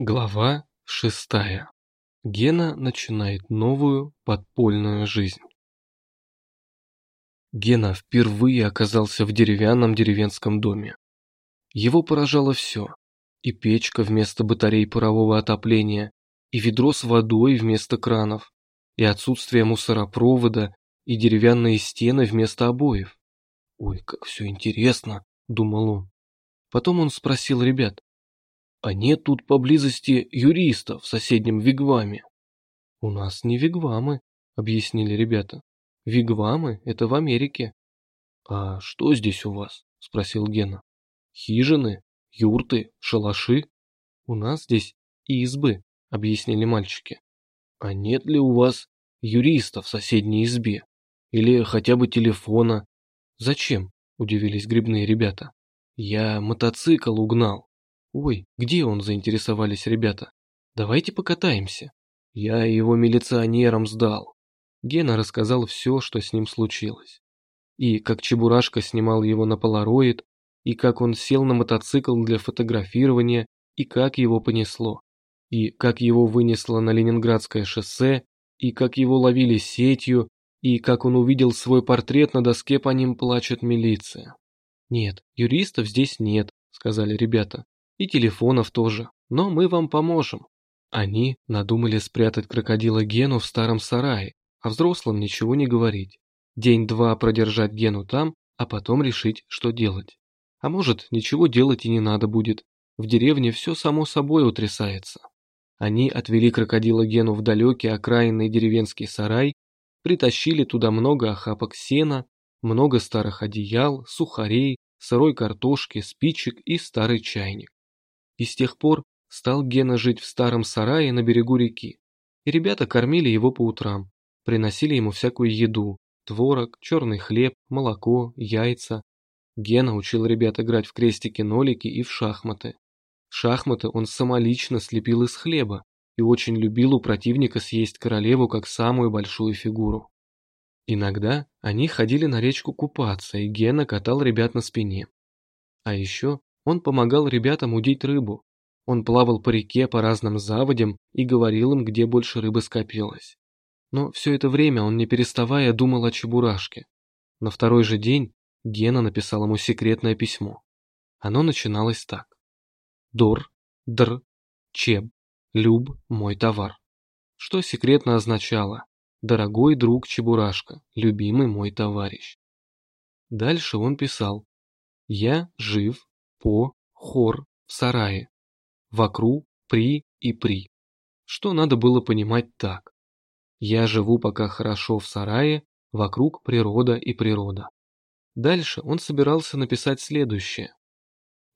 Глава шестая. Гена начинает новую подпольную жизнь. Гена впервые оказался в деревянном деревенском доме. Его поражало все. И печка вместо батарей парового отопления, и ведро с водой вместо кранов, и отсутствие мусоропровода, и деревянные стены вместо обоев. «Ой, как все интересно», — думал он. Потом он спросил ребят, «А нет тут поблизости юриста в соседнем Вигваме?» «У нас не Вигвамы», — объяснили ребята. «Вигвамы — это в Америке». «А что здесь у вас?» — спросил Гена. «Хижины, юрты, шалаши?» «У нас здесь избы», — объяснили мальчики. «А нет ли у вас юриста в соседней избе? Или хотя бы телефона?» «Зачем?» — удивились грибные ребята. «Я мотоцикл угнал». «Ой, где он?» – заинтересовались ребята. «Давайте покатаемся». Я его милиционерам сдал. Гена рассказал все, что с ним случилось. И как Чебурашка снимал его на полароид, и как он сел на мотоцикл для фотографирования, и как его понесло, и как его вынесло на Ленинградское шоссе, и как его ловили сетью, и как он увидел свой портрет на доске «По ним плачет милиция». «Нет, юристов здесь нет», — сказали ребята. И телефонов тоже, но мы вам поможем. Они надумали спрятать крокодила Гену в старом сарае, а взрослым ничего не говорить. День-два продержать Гену там, а потом решить, что делать. А может, ничего делать и не надо будет. В деревне все само собой утрясается. Они отвели крокодила Гену в далекий окраинный деревенский сарай, притащили туда много охапок сена, много старых одеял, сухарей, сырой картошки, спичек и старый чайник. И с тех пор стал Гена жить в старом сарае на берегу реки. И ребята кормили его по утрам, приносили ему всякую еду, творог, черный хлеб, молоко, яйца. Гена учил ребят играть в крестики-нолики и в шахматы. Шахматы он самолично слепил из хлеба и очень любил у противника съесть королеву как самую большую фигуру. Иногда они ходили на речку купаться, и Гена катал ребят на спине. А еще он помогал ребятам удить рыбу. Он плавал по реке по разным заводям и говорил им, где больше рыбы скопилось. Но все это время он, не переставая, думал о Чебурашке. На второй же день Гена написал ему секретное письмо. Оно начиналось так. Дор, др, чеб, люб, мой товар. Что секретно означало «Дорогой друг Чебурашка, любимый мой товарищ». Дальше он писал «Я жив, по, хор, в сарае. Вокруг, при и при. Что надо было понимать так. Я живу пока хорошо в сарае, вокруг природа и природа. Дальше он собирался написать следующее.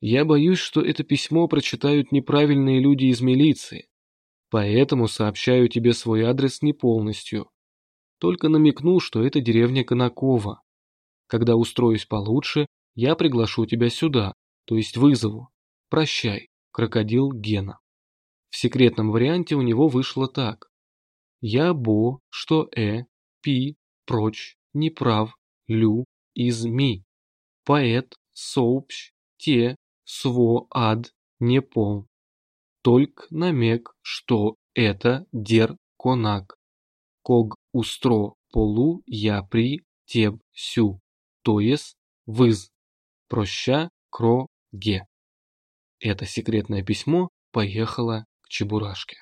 Я боюсь, что это письмо прочитают неправильные люди из милиции, поэтому сообщаю тебе свой адрес не полностью. Только намекну, что это деревня Конакова. Когда устроюсь получше, я приглашу тебя сюда, то есть вызову. Прощай, крокодил Гена. В секретном варианте у него вышло так. Я бо, что э, пи, прочь, неправ, лю, из ми. Поэт, сообщ, те, сво, ад, не пол. Только намек, что это дер конак. Ког устро полу я при теб сю, то есть выз. Проща, кро, Ге. Это секретное письмо поехало к Чебурашке.